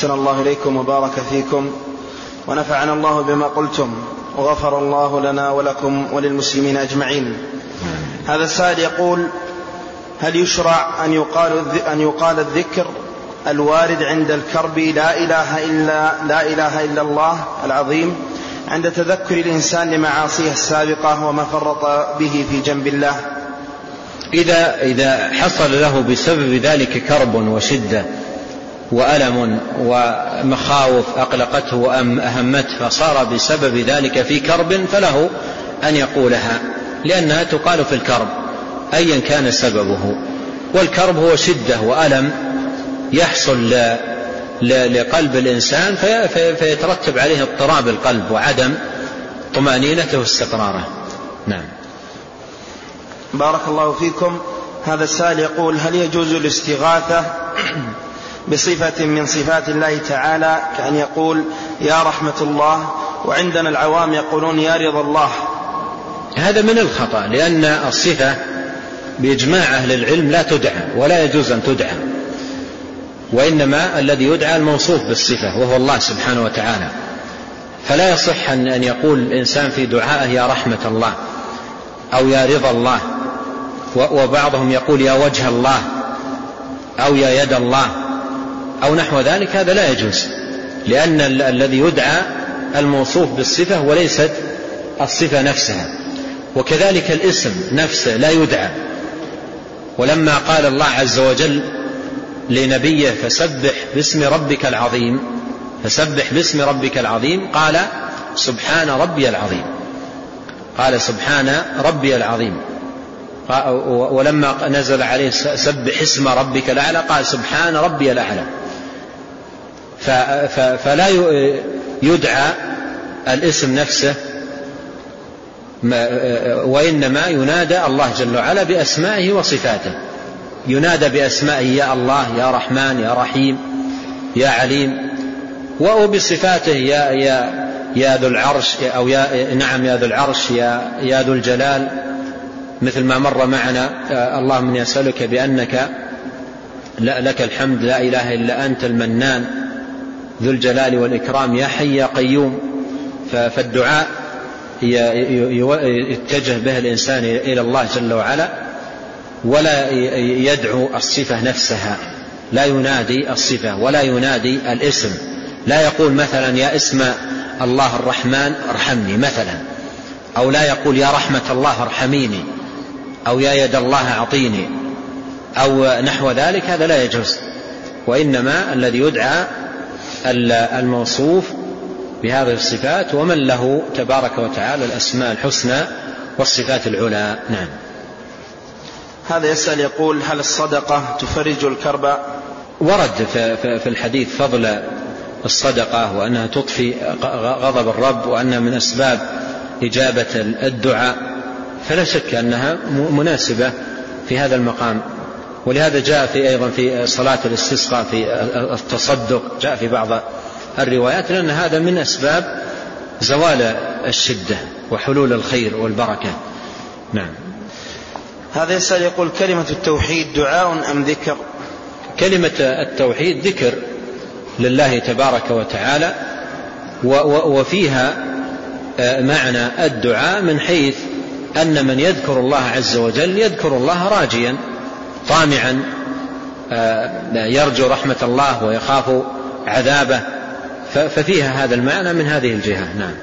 أحسن الله إليكم وبارك فيكم ونفعنا الله بما قلتم وغفر الله لنا ولكم وللمسلمين أجمعين. هذا السائل يقول هل يشرع أن يقال, أن يقال الذكر الوارد عند الكرب لا إله إلا لا إله إلا الله العظيم عند تذكر الإنسان لمعاصيه السابقة وما فرط به في جنب الله؟ إذا إذا حصل له بسبب ذلك كرب وشدة وألم ومخاوف أقلقته وأهمته فصار بسبب ذلك في كرب فله أن يقولها لأنها تقال في الكرب أيا كان سببه. والكرب هو شدة وألم يحصل لقلب الإنسان فيترتب عليه اضطراب القلب وعدم طمأنينته واستقراره. نعم. بارك الله فيكم. هذا السائل يقول هل يجوز الاستغاثة؟ بصفة من صفات الله تعالى كأن يقول يا رحمة الله وعندنا العوام يقولون يا رضا الله. هذا من الخطأ لأن الصفة بإجماع أهل العلم لا تدعى ولا يجوز أن تدعى. وإنما الذي يدعى الموصوف بالصفة وهو الله سبحانه وتعالى. فلا يصح أن يقول الإنسان في دعائه يا رحمة الله أو يا رضا الله وبعضهم يقول يا وجه الله أو يا يد الله أو نحو ذلك هذا لا يجوز لأن الذي يدعى الموصوف بالصفة وليست الصفة نفسها. وكذلك الاسم نفسه لا يدعى. ولما قال الله عز وجل لنبيه فسبح باسم ربك العظيم فسبح باسم ربك العظيم قال سبحان ربي العظيم. قال سبحان ربي العظيم. ولما نزل عليه سبح اسم ربك الأعلى قال سبحان ربي الأعلى. فلا يدعى الاسم نفسه وإنما ينادى الله جل وعلا بأسمائه وصفاته. ينادى بأسمائه يا الله يا رحمن يا رحيم يا عليم. وبصفاته يا يا يا ذو العرش أو يا نعم يا ذو العرش يا يا ذو الجلال. مثل ما مر معنا اللهم إني أسألك بأنك لك الحمد لا إله إلا أنت المنان. ذو الجلال والإكرام يا حي يا قيوم. فالدعاء يتجه به الإنسان إلى الله جل وعلا ولا يدعو الصفة نفسها لا ينادي الصفة ولا ينادي الاسم. لا يقول مثلا يا اسم الله الرحمن ارحمني مثلا أو لا يقول يا رحمة الله ارحميني أو يا يد الله أعطيني أو نحو ذلك هذا لا يجوز. وإنما الذي يدعى الموصوف بهذه الصفات ومن له تبارك وتعالى الأسماء الحسنى والصفات العلى. نعم. هذا يسأل يقول هل الصدقة تفرج الكرب؟ ورد في الحديث فضل الصدقة وأنها تطفي غضب الرب وأنها من أسباب إجابة الدعاء. فلا شك أنها مناسبة في هذا المقام. ولهذا جاء في أيضا في صلاة الاستسقاء في التصدق جاء في بعض الروايات لأن هذا من أسباب زوال الشدة وحلول الخير والبركة. نعم. هذا يسأل يقول كلمة التوحيد دعاء أم ذكر؟ كلمة التوحيد ذكر لله تبارك وتعالى وفيها آه، معنى الدعاء من حيث أن من يذكر الله عز وجل يذكر الله راجيا. طامعا آه، يرجو رحمة الله ويخاف عذابه. ففيها هذا المعنى من هذه الجهة. نعم.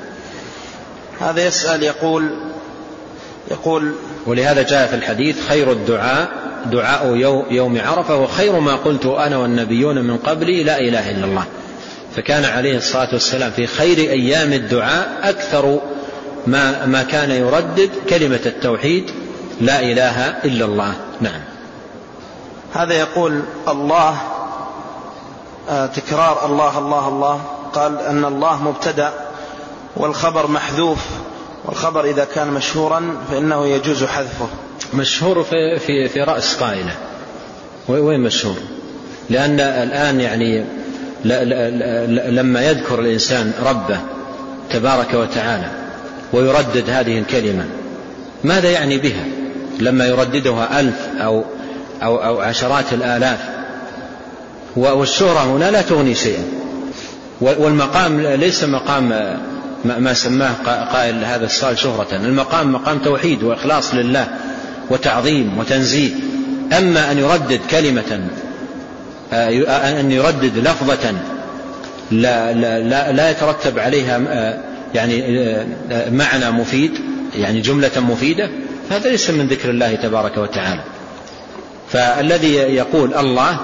هذا يسأل يقول يقول ولهذا جاء في الحديث خير الدعاء دعاء يوم عرفة وخير ما قلت أنا والنبيون من قبلي لا إله إلا الله. فكان عليه الصلاة والسلام في خير أيام الدعاء أكثر ما, ما كان يردد كلمة التوحيد لا إله إلا الله. نعم. هذا يقول الله آه، تكرار الله الله الله. قال أن الله مبتدأ والخبر محذوف والخبر إذا كان مشهورا فإنه يجوز حذفه. مشهور في, في, في رأس قائلة. وين مشهور؟ لأن الآن يعني لما يذكر الإنسان ربه تبارك وتعالى ويردد هذه الكلمة ماذا يعني بها؟ لما يرددها ألف أو أو, أو عشرات الآلاف. والشهرة هنا لا تغني شيئا. والمقام ليس مقام ما سماه قائل هذا السؤال شهرة. المقام مقام توحيد وإخلاص لله وتعظيم وتنزيه. أما أن يردد كلمة أن يردد لفظة لا, لا, لا يترتب عليها يعني معنى مفيد يعني جملة مفيدة هذا ليس من ذكر الله تبارك وتعالى. فالذي يقول الله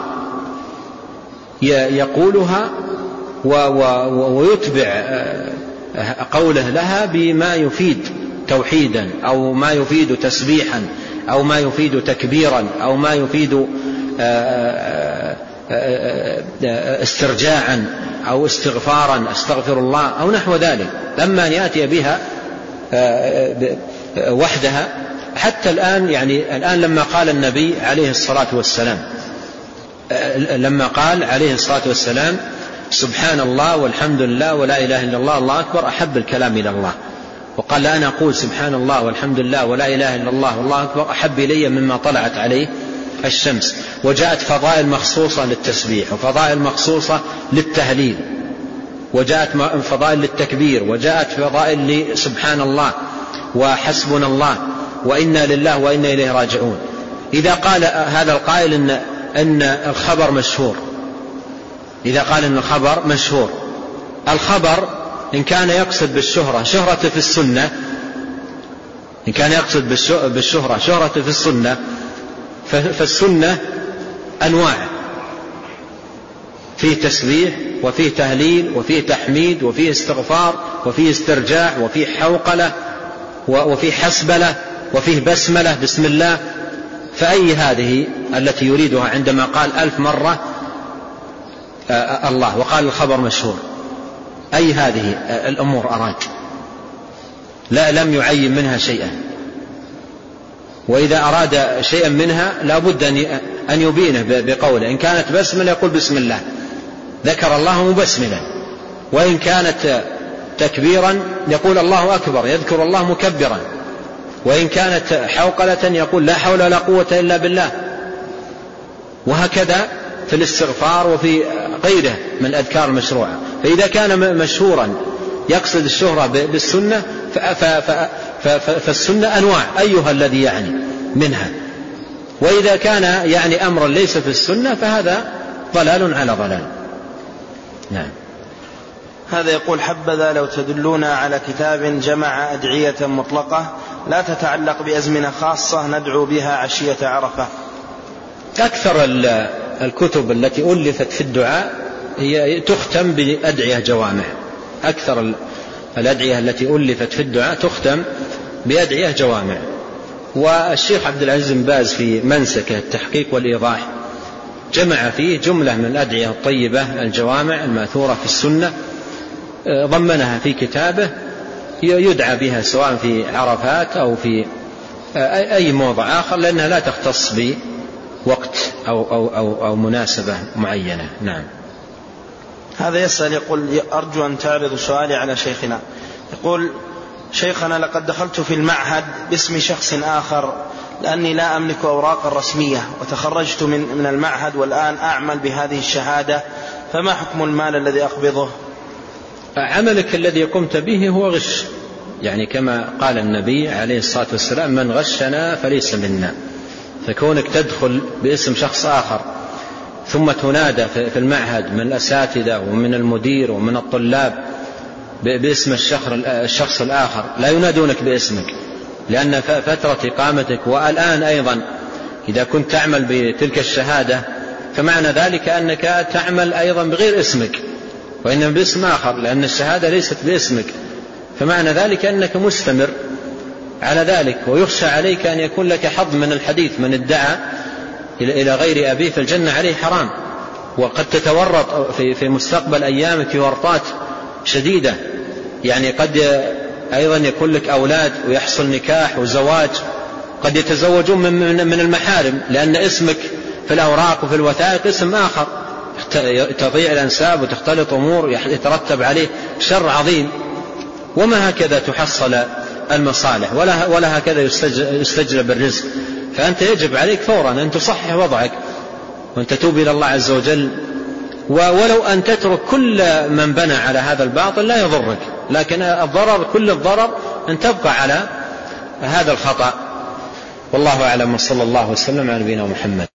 يقولها ويتبع قوله لها بما يفيد توحيدا أو ما يفيد تسبيحا أو ما يفيد تكبيرا أو ما يفيد استرجاعا أو استغفارا أستغفر الله أو نحو ذلك. اما ان يأتي بها وحدها حتى الآن يعني الآن لما قال النبي عليه الصلاة والسلام لما قال عليه الصلاة والسلام سبحان الله والحمد لله ولا إله إلا الله الله أكبر أحب الكلام إلى الله. وقال لا أنا أقول سبحان الله والحمد لله ولا إله إلا الله والله أكبر أحب إلي مما طلعت عليه الشمس. وجاءت فضائل مخصوصة للتسبيح وفضائل مخصوصة للتهليل وجاءت فضائل للتكبير وجاءت فضائل لسبحان الله وحسبنا الله. وإنا لله وإنا إليه راجعون. إذا قال هذا القائل ان إن الخبر مشهور. إذا قال إن الخبر مشهور. الخبر إن كان يقصد بالشهرة شهرة في السنة. إن كان يقصد بالشهرة شهرة في السنة. فالسنة أنواع. فيه تسبيح وفيه تهليل وفيه تحميد وفيه استغفار وفيه استرجاع وفيه حوقلة وفيه حسبلة. وفيه بسملة بسم الله فأي هذه التي يريدها عندما قال ألف مرة الله وقال الخبر مشهور. أي هذه الأمور أراد؟ لا لم يعين منها شيئا. وإذا أراد شيئا منها لا بد أن يبينه بقوله. إن كانت بسملة يقول بسم الله. ذكر الله مبسملا. وإن كانت تكبيرا يقول الله أكبر يذكر الله مكبرا. وإن كانت حوقلة يقول لا حول ولا قوة إلا بالله. وهكذا في الاستغفار وفي غيره من الأذكار المشروعة فإذا كان مشهورا يقصد الشهرة بالسنة فالسنة أنواع أيها الذي يعني منها. وإذا كان يعني أمرا ليس في السنة فهذا ضلال على ضلال. نعم. هذا يقول حبذا لو تدلونا على كتاب جمع أدعية مطلقة لا تتعلق بأزمنة خاصة ندعو بها عشية عرفة. أكثر الكتب التي ألفت في الدعاء هي تختم بأدعية جوامع. أكثر الأدعية التي ألفت في الدعاء تختم بأدعية جوامع. والشيخ عبد العزيز بن باز في منسكه التحقيق والإيضاح جمع فيه جملة من الأدعية الطيبة الجوامع المأثورة في السنة ضمنها في كتابه يدعى بها سواء في عرفات أو في أي موضع آخر لأنها لا تختص بوقت أو, أو, أو, أو مناسبة معينة. نعم. هذا يسأل يقول أرجو أن تعرض سؤالي على شيخنا. يقول شيخنا لقد دخلت في المعهد باسم شخص آخر لأني لا أملك أوراقا رسمية وتخرجت من, من المعهد والآن أعمل بهذه الشهادة فما حكم المال الذي أقبضه؟ عملك الذي قمت به هو غش. يعني كما قال النبي عليه الصلاة والسلام من غشنا فليس منا. فكونك تدخل باسم شخص آخر ثم تنادى في المعهد من الأساتذة ومن المدير ومن الطلاب باسم الشخص الآخر لا ينادونك باسمك لأن فترة إقامتك والآن أيضا إذا كنت تعمل بتلك الشهادة فمعنى ذلك أنك تعمل أيضا بغير اسمك. وإنما باسم آخر لأن الشهادة ليست باسمك. فمعنى ذلك أنك مستمر على ذلك ويخشى عليك أن يكون لك حظ من الحديث من ادعى إلى غير أبيه فالجنة عليه حرام. وقد تتورط في مستقبل أيامك في ورطات شديدة. يعني قد أيضا يكون لك أولاد ويحصل نكاح وزواج. قد يتزوجون من المحارم لأن اسمك في الأوراق وفي الوثائق اسم آخر. تضيع الأنساب وتختلط أمور يترتب عليه شر عظيم. وما هكذا تحصل المصالح؟ ولا, ولا هكذا يستجلب الرزق فأنت يجب عليك فورا أن تصحح وضعك وأن تتوب إلى الله عز وجل. ولو أن تترك كل من بنى على هذا الباطل لا يضرك. لكن الضرر كل الضرر أن تبقى على هذا الخطأ. والله أعلم. وصلى الله وسلم على نبينا محمد.